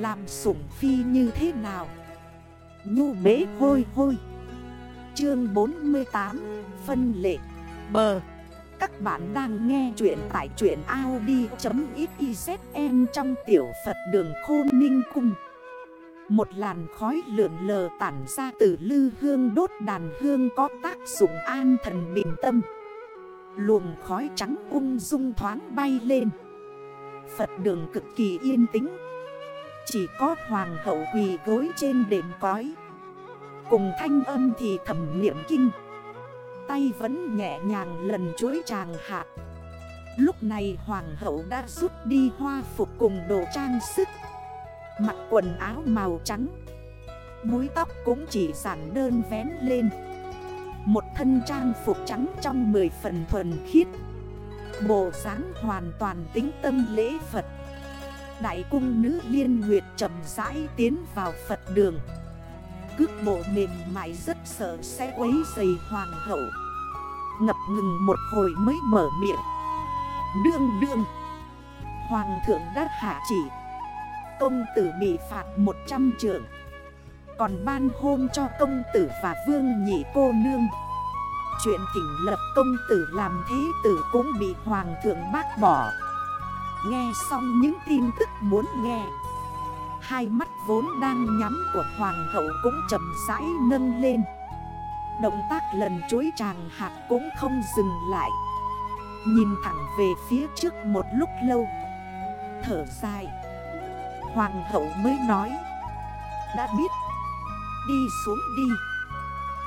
Làm sủng phi như thế nào? Nhu bế hôi hôi. Chương 48 Phân lệ. Bờ. Các bạn đang nghe chuyện tại chuyện Audi.xyzm trong tiểu Phật đường khôn ninh cung. Một làn khói lượn lờ tản ra từ lư hương đốt đàn hương có tác dụng an thần bình tâm. Luồng khói trắng ung dung thoáng bay lên. Phật đường cực kỳ yên tĩnh chỉ có hoàng hậu quỳ gối trên đệm cói Cùng thanh âm thì thầm niệm kinh. Tay vẫn nhẹ nhàng lần chuối chàng hạ. Lúc này hoàng hậu đã rút đi hoa phục cùng đồ trang sức. Mặc quần áo màu trắng. Búi tóc cũng chỉ giản đơn vén lên. Một thân trang phục trắng trong 10 phần thuần khiết. Bộ dáng hoàn toàn tính tâm lễ Phật. Đại cung nữ liên nguyệt chậm rãi tiến vào Phật đường. Cước bộ mềm mại rất sợ sẽ quấy dày hoàng hậu. Ngập ngừng một hồi mới mở miệng. Đương đương. Hoàng thượng đã hạ chỉ. Công tử bị phạt 100 trượng. Còn ban hôm cho công tử và vương nhị cô nương. Chuyện kỉnh lập công tử làm thế tử cũng bị hoàng thượng bác bỏ. Nghe xong những tin tức muốn nghe. Hai mắt vốn đang nhắm của hoàng hậu cũng chậm rãi nâng lên. Động tác lần chối chàng hạt cũng không dừng lại. Nhìn thẳng về phía trước một lúc lâu. Thở dài. Hoàng hậu mới nói. Đã biết. Đi xuống đi.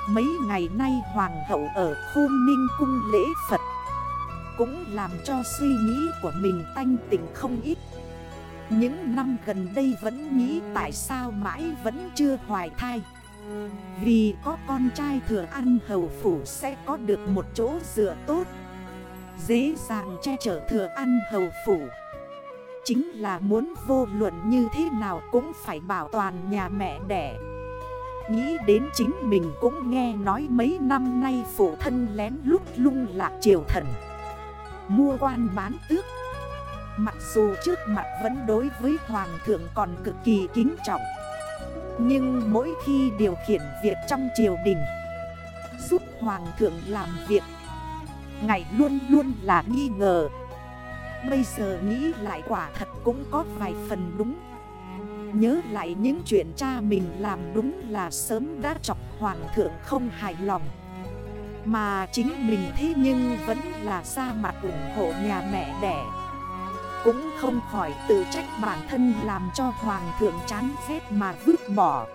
Mấy ngày nay hoàng hậu ở khôn ninh cung lễ Phật. Cũng làm cho suy nghĩ của mình tanh tỉnh không ít. Những năm gần đây vẫn nghĩ tại sao mãi vẫn chưa hoài thai. Vì có con trai thừa ăn hầu phủ sẽ có được một chỗ dựa tốt. Dễ dàng che chở thừa ăn hầu phủ. Chính là muốn vô luận như thế nào cũng phải bảo toàn nhà mẹ đẻ. Nghĩ đến chính mình cũng nghe nói mấy năm nay phụ thân lén lút lung lạc triều thần. Mua quan bán tước. Mặc dù trước mặt vẫn đối với hoàng thượng còn cực kỳ kính trọng. Nhưng mỗi khi điều khiển việc trong triều đình, Giúp hoàng thượng làm việc Ngày luôn luôn là nghi ngờ. Bây giờ nghĩ lại quả thật cũng có vài phần đúng. Nhớ lại những chuyện cha mình làm đúng là sớm đã chọc hoàng thượng không hài lòng. Mà chính mình thế nhưng vẫn là ra mặt ủng hộ nhà mẹ đẻ. Cũng không khỏi tự trách bản thân làm cho hoàng thượng chán ghét mà vứt bỏ.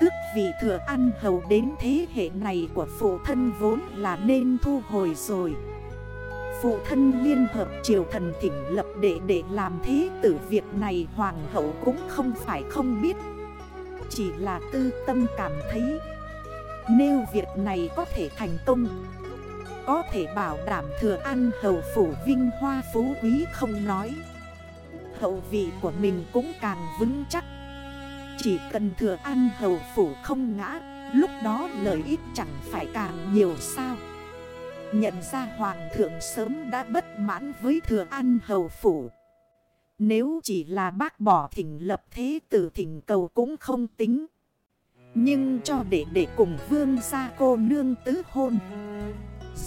Tức vì thừa ăn hầu đến thế hệ này của phụ thân vốn là nên thu hồi rồi. Phụ thân liên hợp triều thần thỉnh lập đệ để làm thế tử việc này hoàng hậu cũng không phải không biết. Chỉ là tư tâm cảm thấy nếu việc này có thể thành công, Có thể bảo đảm thừa ăn hầu phủ vinh hoa phú quý không nói, Hậu vị của mình cũng càng vững chắc Chỉ cần thừa ăn hầu phủ không ngã, Lúc đó lợi ích chẳng phải càng nhiều sao Nhận ra hoàng thượng sớm đã bất mãn với thừa ăn hầu phủ. Nếu chỉ là bác bỏ thỉnh lập thế tử thỉnh cầu cũng không tính. Nhưng cho để để cùng vương gia cô nương tứ hôn.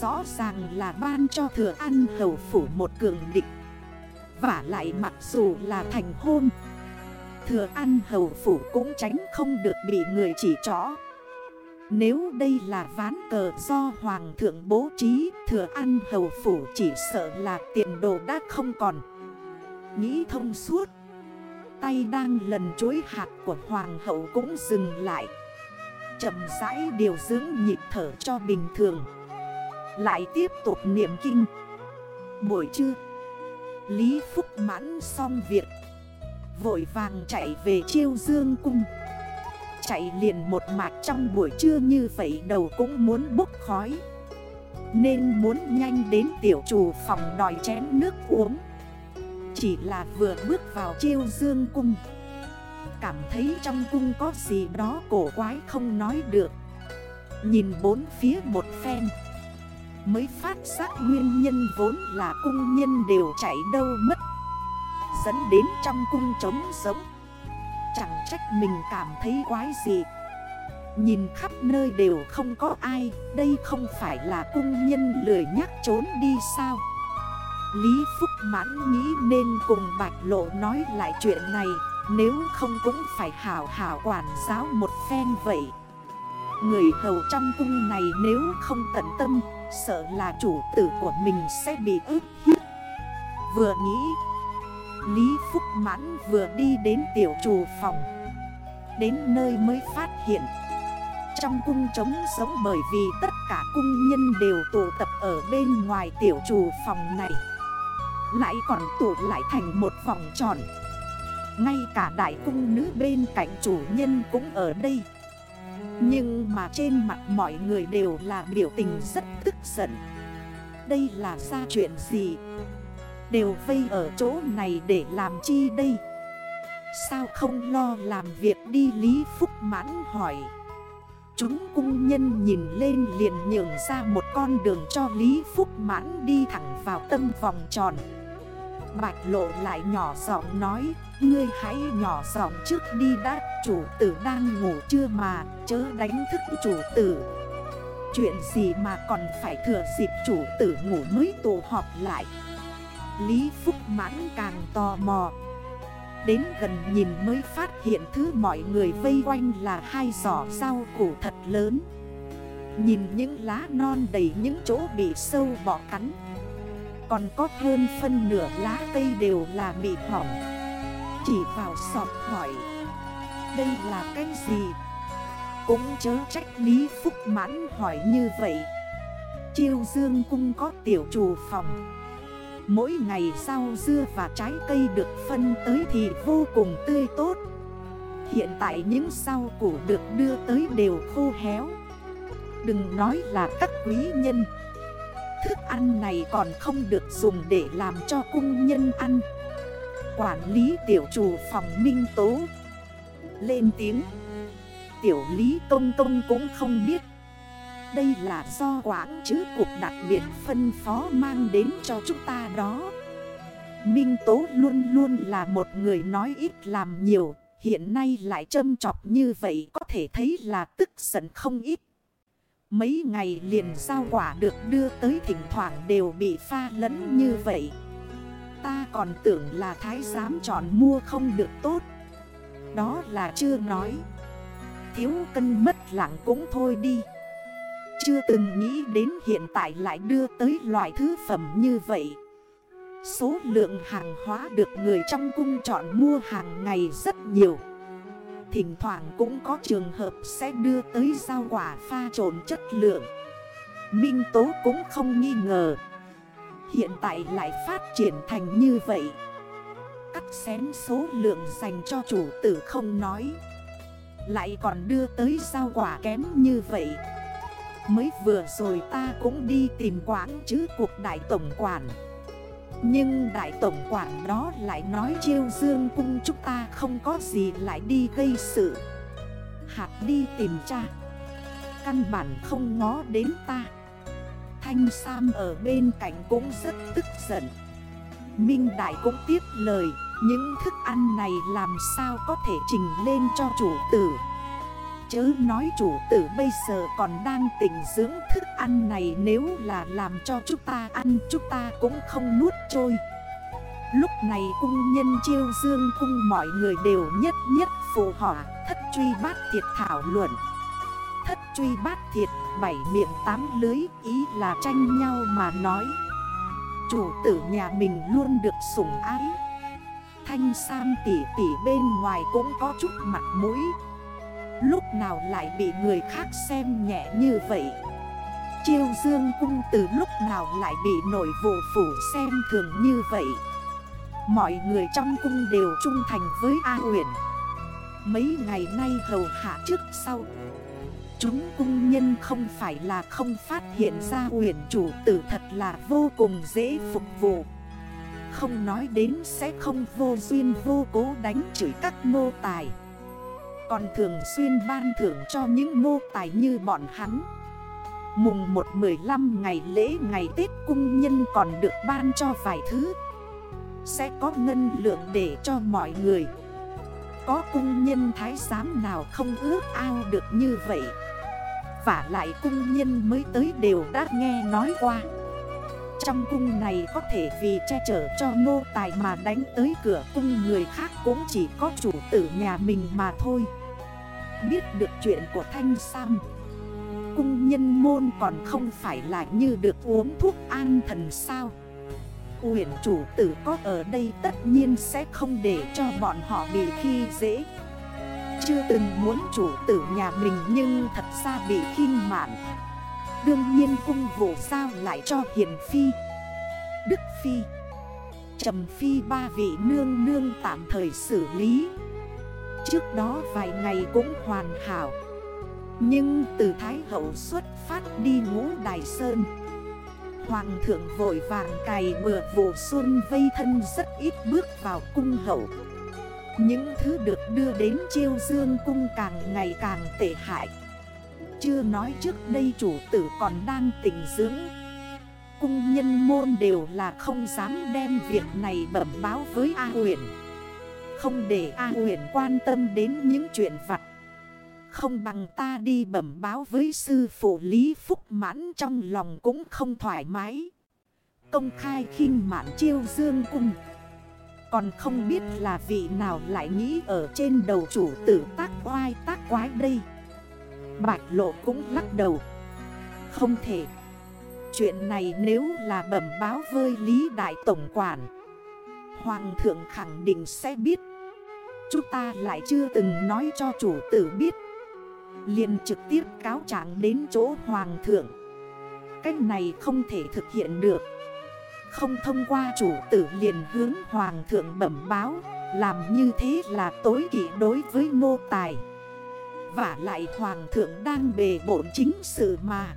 Rõ ràng là ban cho thừa ăn hầu phủ một cường địch Và lại mặc dù là thành hôn. Thừa ăn hầu phủ cũng tránh không được bị người chỉ trỏ. Nếu đây là ván cờ do Hoàng thượng bố trí, Thừa ăn hầu phủ chỉ sợ là tiền đồ đã không còn Nghĩ thông suốt Tay đang lần chối hạt của Hoàng hậu cũng dừng lại. Chậm rãi điều dưỡng nhịp thở cho bình thường. Lại tiếp tục niệm kinh. Buổi trưa, Lý Phúc mãn xong việc. Vội vàng chạy về chiêu dương cung. Chạy liền một mạch trong buổi trưa như vậy đầu cũng muốn bốc khói. Nên muốn nhanh đến tiểu chủ phòng đòi chén nước uống. Chỉ là vừa bước vào chiêu dương cung. Cảm thấy trong cung có gì đó cổ quái không nói được. Nhìn bốn phía một phen. Mới phát giác nguyên nhân vốn là cung nhân đều chạy đâu mất. Dẫn đến trong cung trống giống Chẳng trách mình cảm thấy quái gì. Nhìn khắp nơi đều không có ai. Đây không phải là cung nhân lười nhắc trốn đi sao? Lý Phúc mãn nghĩ nên cùng Bạch Lộ nói lại chuyện này, Nếu không cũng phải hảo hảo quản giáo một phen vậy. Người hầu trong cung này nếu không tận tâm, Sợ là chủ tử của mình sẽ bị ức hiếp. Vừa nghĩ, Lý Phúc Mãn vừa đi đến tiểu trù phòng. Đến nơi mới phát hiện, Trong cung trống sống bởi vì tất cả cung nhân đều tụ tập ở bên ngoài tiểu trù phòng này. Lại còn tụ lại thành một vòng tròn. Ngay cả đại cung nữ bên cạnh chủ nhân cũng ở đây. Nhưng mà trên mặt mọi người đều là biểu tình rất tức giận. Đây là ra chuyện gì? Đều vây ở chỗ này để làm chi đây? Sao không lo làm việc đi Lý Phúc mãn hỏi. Chúng cung nhân nhìn lên liền nhường ra một con đường cho Lý Phúc mãn đi thẳng vào tâm vòng tròn. Bạch lộ lại nhỏ giọng nói, Ngươi hãy nhỏ giọng trước đi đã, Chủ tử đang ngủ chưa mà, Chớ đánh thức chủ tử. Chuyện gì mà còn phải thừa dịp chủ tử ngủ mới tụ họp lại? Lý Phúc mãn càng tò mò. Đến gần nhìn mới phát hiện thứ mọi người vây quanh là hai giỏ rau củ thật lớn. Nhìn những lá non đầy những chỗ bị sâu bọ cắn. Còn có hơn phân nửa lá cây đều là bị hỏng Chỉ vào sọt hỏi, Đây là cái gì? Cũng chớ trách Lý Phúc mãn hỏi như vậy. Chiêu dương cung có tiểu trù phòng. Mỗi ngày rau dưa và trái cây được phân tới thì vô cùng tươi tốt. Hiện tại những rau củ được đưa tới đều khô héo. Đừng nói là các quý nhân. Thức ăn này còn không được dùng để làm cho cung nhân ăn. Quản lý tiểu chủ phòng minh tố. Lên tiếng. Tiểu lý công công cũng không biết. Đây là do quảng chứ cục đặc biệt phân phó mang đến cho chúng ta đó. Minh Tố luôn luôn là một người nói ít làm nhiều, Hiện nay lại châm chọc như vậy có thể thấy là tức giận không ít. Mấy ngày liền giao quả được đưa tới thỉnh thoảng đều bị pha lẫn như vậy. Ta còn tưởng là thái giám chọn mua không được tốt. Đó là chưa nói. Thiếu cân mất lặng cũng thôi đi. Chưa từng nghĩ đến hiện tại lại đưa tới loại thứ phẩm như vậy. Số lượng hàng hóa được người trong cung chọn mua hàng ngày rất nhiều. Thỉnh thoảng cũng có trường hợp sẽ đưa tới giao quả pha trộn chất lượng. Minh Tố cũng không nghi ngờ. Hiện tại lại phát triển thành như vậy. Cắt xén số lượng dành cho chủ tử không nói. Lại còn đưa tới giao quả kém như vậy. Mới vừa rồi ta cũng đi tìm quán chứ cuộc đại tổng quản. Nhưng đại tổng quản đó lại nói chiêu dương cung chúng ta không có gì lại đi gây sự. Hạt đi tìm cha. Căn bản không ngó đến ta. Thanh Sam ở bên cạnh cũng rất tức giận. Minh Đại cũng tiếp lời, Những thức ăn này làm sao có thể trình lên cho chủ tử? Chớ nói chủ tử bây giờ còn đang tỉnh dưỡng thức ăn này Nếu là làm cho chúng ta ăn, chúng ta cũng không nuốt trôi. Lúc này cung nhân chiêu dương cung mọi người đều nhất nhất phù họa, Thất truy bát thiệt thảo luận. Thất truy bát thiệt, bảy miệng tám lưới, ý là tranh nhau mà nói. Chủ tử nhà mình luôn được sủng ái. Thanh Sam tỉ tỉ bên ngoài cũng có chút mặt mũi. Lúc nào lại bị người khác xem nhẹ như vậy? Chiêu dương cung từ lúc nào lại bị nội vụ phủ xem thường như vậy? Mọi người trong cung đều trung thành với A huyền Mấy ngày nay hầu hạ trước sau, Chúng cung nhân không phải là không phát hiện ra huyền chủ tử thật là vô cùng dễ phục vụ. Không nói đến sẽ không vô duyên vô cố đánh chửi các nô tài còn thường xuyên ban thưởng cho những nô tài như bọn hắn. Mùng 1-15 ngày lễ ngày Tết cung nhân còn được ban cho vài thứ. Sẽ có ngân lượng để cho mọi người. Có cung nhân thái giám nào không ước ao được như vậy? Và lại cung nhân mới tới đều đã nghe nói qua. Trong cung này có thể vì che chở cho nô tài mà đánh tới cửa cung người khác cũng chỉ có chủ tử nhà mình mà thôi. Biết được chuyện của Thanh Sam, Cung nhân môn còn không phải là như được uống thuốc an thần sao? Uyển chủ tử có ở đây tất nhiên sẽ không để cho bọn họ bị khi dễ. Chưa từng muốn chủ tử nhà mình nhưng thật ra bị khinh mạn. Đương nhiên cung vụ sao lại cho Hiền Phi. Đức Phi. Trầm Phi ba vị nương nương tạm thời xử lý. Trước đó vài ngày cũng hoàn hảo. Nhưng từ Thái Hậu xuất phát đi ngũ Đài Sơn, Hoàng thượng vội vàng cày bừa vụ xuân vây thân rất ít bước vào cung hậu. Những thứ được đưa đến chiêu dương cung càng ngày càng tệ hại. Chưa nói trước đây chủ tử còn đang tỉnh dưỡng Cung nhân môn đều là không dám đem việc này bẩm báo với A huyền Không để A huyền quan tâm đến những chuyện vặt không bằng ta đi bẩm báo với sư phụ Lý Phúc mãn trong lòng cũng không thoải mái. Công khai khinh mạn chiêu dương cung. Còn không biết là vị nào lại nghĩ ở trên đầu chủ tử tác oai tác quái đây. Bạch lộ cũng lắc đầu. Không thể. Chuyện này nếu là bẩm báo với Lý Đại Tổng Quản. Hoàng thượng khẳng định sẽ biết. Chúng ta lại chưa từng nói cho chủ tử biết liền trực tiếp cáo trạng đến chỗ hoàng thượng Cách này không thể thực hiện được Không thông qua chủ tử liền hướng hoàng thượng bẩm báo, Làm như thế là tối kỵ đối với nô tài và lại hoàng thượng đang bề bổn chính sự mà.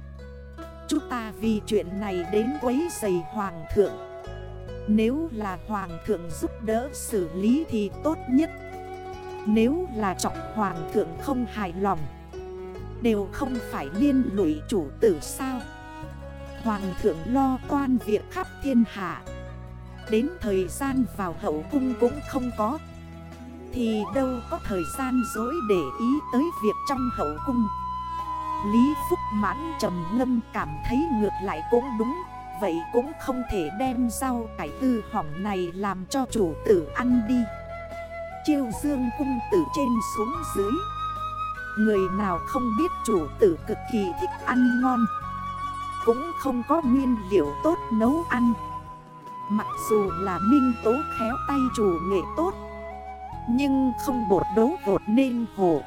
Chúng ta vì chuyện này đến quấy giày hoàng thượng. Nếu là hoàng thượng giúp đỡ xử lý thì tốt nhất. Nếu là trọng hoàng thượng không hài lòng, Đều không phải liên lụy chủ tử sao? Hoàng thượng lo quan việc khắp thiên hạ. Đến thời gian vào hậu cung cũng không có thì đâu có thời gian dối để ý tới việc trong hậu cung. Lý Phúc mãn trầm ngâm cảm thấy ngược lại cũng đúng. Vậy cũng không thể đem rau cải tư hỏng này làm cho chủ tử ăn đi. Chiêu dương cung từ trên xuống dưới. Người nào không biết chủ tử cực kỳ thích ăn ngon. Cũng không có nguyên liệu tốt nấu ăn. Mặc dù là minh tố khéo tay chủ nghệ tốt nhưng không bột đấu vột nên hổ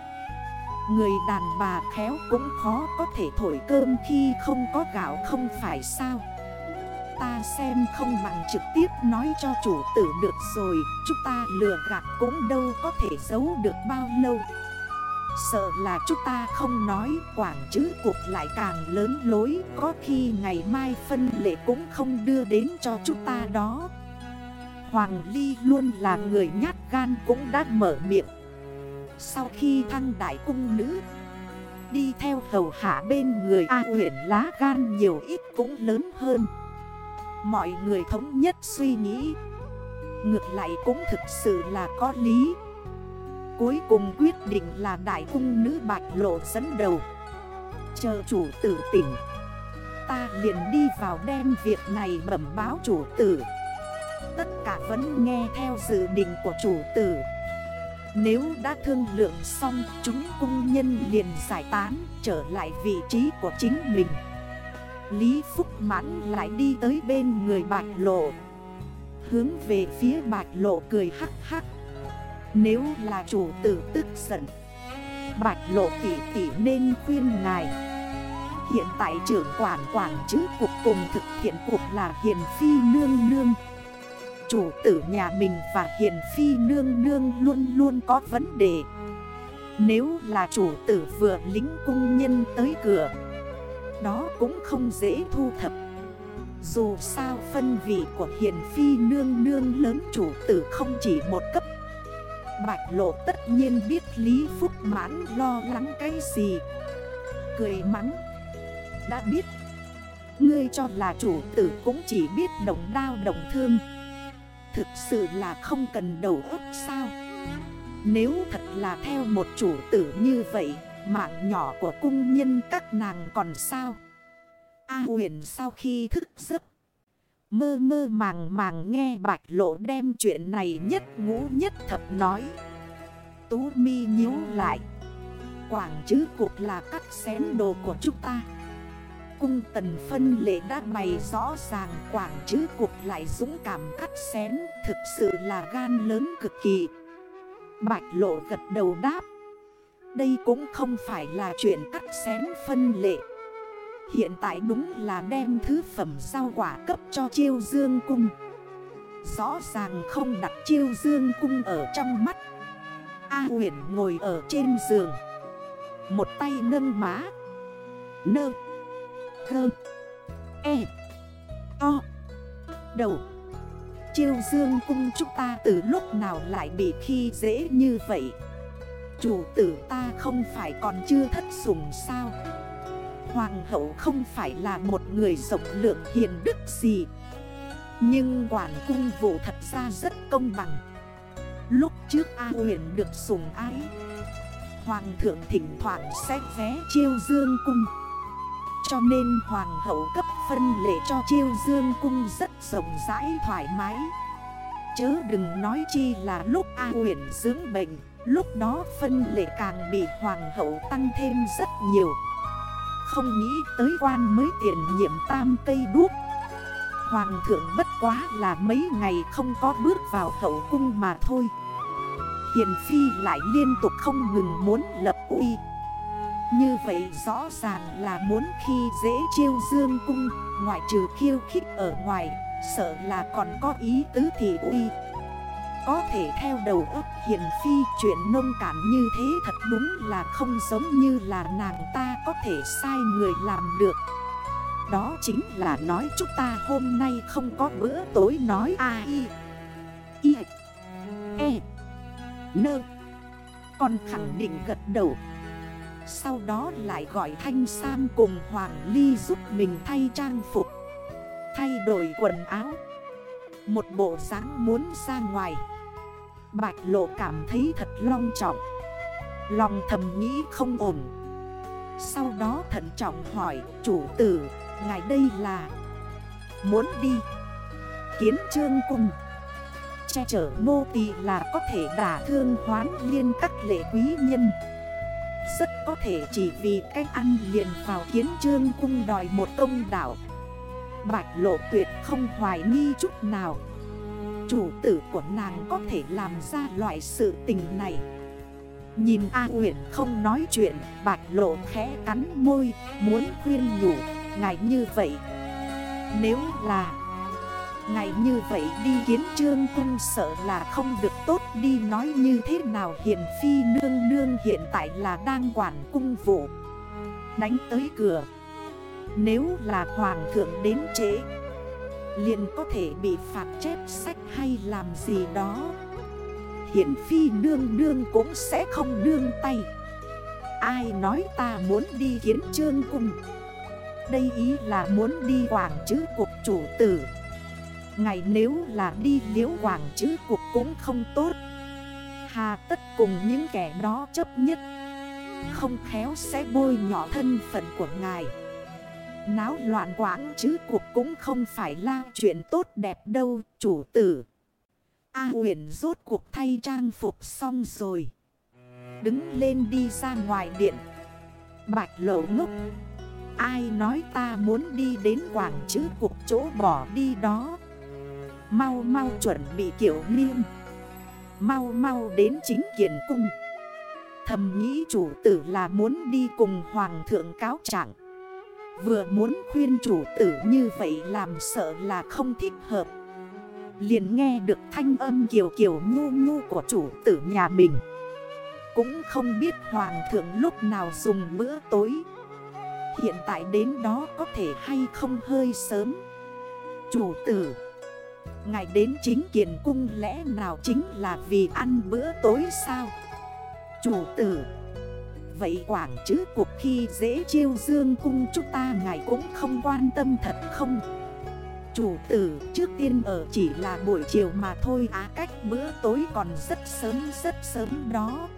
Người đàn bà khéo cũng khó có thể thổi cơm khi không có gạo không phải sao? Ta xem không bằng trực tiếp nói cho chủ tử được rồi, Chúng ta lừa gạt cũng đâu có thể giấu được bao lâu. Sợ là chúng ta không nói quảng chứ cuộc lại càng lớn lối, Có khi ngày mai phân lệ cũng không đưa đến cho chúng ta đó. Hoàng Ly luôn là người nhát gan cũng đã mở miệng. Sau khi thăng đại cung nữ, Đi theo hầu hạ bên người A huyện lá gan nhiều ít cũng lớn hơn. Mọi người thống nhất suy nghĩ, Ngược lại cũng thực sự là có lý. Cuối cùng quyết định là đại cung nữ bạch lộ dẫn đầu. Chờ chủ tử tỉnh, Ta liền đi vào đem việc này bẩm báo chủ tử. Tất cả vẫn nghe theo dự định của chủ tử. Nếu đã thương lượng xong, Chúng cung nhân liền giải tán, Trở lại vị trí của chính mình. Lý Phúc Mãn lại đi tới bên người bạch lộ. Hướng về phía bạch lộ cười hắc hắc. Nếu là chủ tử tức giận, Bạch lộ tỷ tỷ nên khuyên ngài. Hiện tại trưởng quản quản chứ cuộc cùng thực hiện cuộc là Hiền Phi Nương Nương. Chủ tử nhà mình và Hiền Phi Nương Nương luôn luôn có vấn đề. Nếu là chủ tử vừa lính cung nhân tới cửa, Đó cũng không dễ thu thập. Dù sao phân vị của Hiền Phi Nương Nương lớn chủ tử không chỉ một cấp. Bạch lộ tất nhiên biết Lý Phúc mãn lo lắng cái gì. Cười mắng, Đã biết, Ngươi cho là chủ tử cũng chỉ biết đồng đao đồng thương. Thực sự là không cần đầu óc sao? Nếu thật là theo một chủ tử như vậy, Mạng nhỏ của cung nhân các nàng còn sao? A huyền sau khi thức giấc, Mơ mơ màng màng nghe bạch lộ đem chuyện này nhất ngũ nhất thập nói. Tú mi nhíu lại. Quảng chứ cuộc là cắt xén đồ của chúng ta. Cung tần phân lệ đã bày rõ ràng quảng chứ cuộc lại dũng cảm cắt xén Thực sự là gan lớn cực kỳ. Bạch lộ gật đầu đáp, Đây cũng không phải là chuyện cắt xén phân lệ. Hiện tại đúng là đem thứ phẩm rau quả cấp cho chiêu dương cung. Rõ ràng không đặt chiêu dương cung ở trong mắt. A huyển ngồi ở trên giường, Một tay nâng má, Nơ Thơ. E. O. Đầu. Chiêu dương cung chúng ta từ lúc nào lại bị khi dễ như vậy? Chủ tử ta không phải còn chưa thất sủng sao? Hoàng hậu không phải là một người rộng lượng hiền đức gì? Nhưng quản cung vụ thật ra rất công bằng. Lúc trước A huyền được sủng ái, Hoàng thượng thỉnh thoảng sẽ vé chiêu dương cung. Cho nên hoàng hậu cấp phân lệ cho chiêu dương cung rất rộng rãi thoải mái. Chớ đừng nói chi là lúc A huyền dưỡng bệnh, Lúc đó phân lệ càng bị hoàng hậu tăng thêm rất nhiều. Không nghĩ tới quan mới tiền nhiệm tam cây đuốc. Hoàng thượng bất quá là mấy ngày không có bước vào hậu cung mà thôi. Hiền Phi lại liên tục không ngừng muốn lập uy. Như vậy rõ ràng là muốn khi dễ chiêu dương cung, Ngoại trừ khiêu khích ở ngoài, Sợ là còn có ý tứ thị uy. Có thể theo đầu ấp hiền phi chuyện nông cản như thế thật đúng là không giống như là nàng ta có thể sai người làm được. Đó chính là nói chúng ta hôm nay không có bữa tối nói ai Y. E. Nơ Còn khẳng định gật đầu. Sau đó lại gọi Thanh Sam cùng Hoàng Ly giúp mình thay trang phục, Thay đổi quần áo. Một bộ dáng muốn ra ngoài. Bạch lộ cảm thấy thật long trọng. Lòng thầm nghĩ không ổn. Sau đó thận trọng hỏi, chủ tử, Ngài đây là Muốn đi Kiến trương cung? Che chở nô tỳ là có thể đả thương hoán liên các lệ quý nhân. Rất có thể chỉ vì cách ăn liền vào kiến trương cung đòi một công đảo Bạch lộ tuyệt không hoài nghi chút nào. Chủ tử của nàng có thể làm ra loại sự tình này. Nhìn A Uyển không nói chuyện, Bạch lộ khẽ cắn môi, Muốn khuyên nhủ, Ngài như vậy, Nếu là Ngày như vậy đi kiến trương cung sợ là không được tốt đi nói như thế nào Hiền phi nương nương hiện tại là đang quản cung vụ. Đánh tới cửa. Nếu là hoàng thượng đến trễ, liền có thể bị phạt chép sách hay làm gì đó. Hiển phi nương nương cũng sẽ không nương tay. Ai nói ta muốn đi kiến trương cung? Đây ý là muốn đi quảng chữ cuộc chủ tử. Ngày nếu là đi liễu quảng chữ cuộc cũng không tốt. Hà tất cùng những kẻ đó chấp nhất. Không khéo sẽ bôi nhỏ thân phận của ngài. Náo loạn quảng chứ cuộc cũng không phải là chuyện tốt đẹp đâu, chủ tử. A huyền rốt cuộc thay trang phục xong rồi. Đứng lên đi ra ngoài điện. Bạch lộ ngốc. Ai nói ta muốn đi đến quảng chứ cuộc chỗ bỏ đi đó? Mau mau chuẩn bị kiểu niêm Mau mau đến chính kiện cung. Thầm nghĩ chủ tử là muốn đi cùng hoàng thượng cáo trạng. Vừa muốn khuyên chủ tử như vậy làm sợ là không thích hợp. Liền nghe được thanh âm kiều kiều nhu nhu của chủ tử nhà mình. Cũng không biết hoàng thượng lúc nào dùng bữa tối. Hiện tại đến đó có thể hay không hơi sớm. Chủ tử Ngài đến chính kiện cung lẽ nào chính là vì ăn bữa tối sao? Chủ tử. Vậy quảng chứ cuộc khi dễ chiêu dương cung chúng ta ngài cũng không quan tâm thật không? Chủ tử, trước tiên ở chỉ là buổi chiều mà thôi á cách bữa tối còn rất sớm rất sớm đó.